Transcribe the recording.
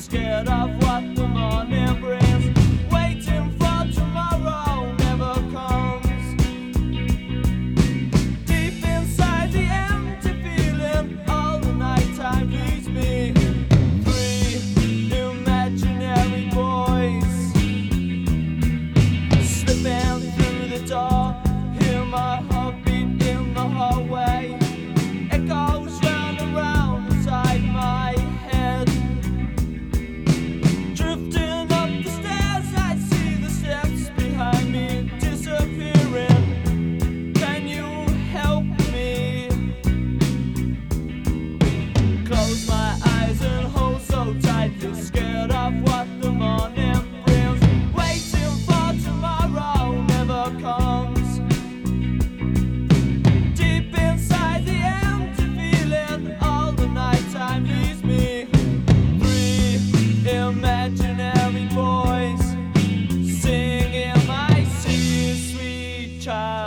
scared of what the morning brings. close my eyes and hold so tight. You're scared of what the morning brings. Waiting for tomorrow never comes. Deep inside the empty feeling, all the nighttime leaves me. Three imaginary boys singing my sweet child.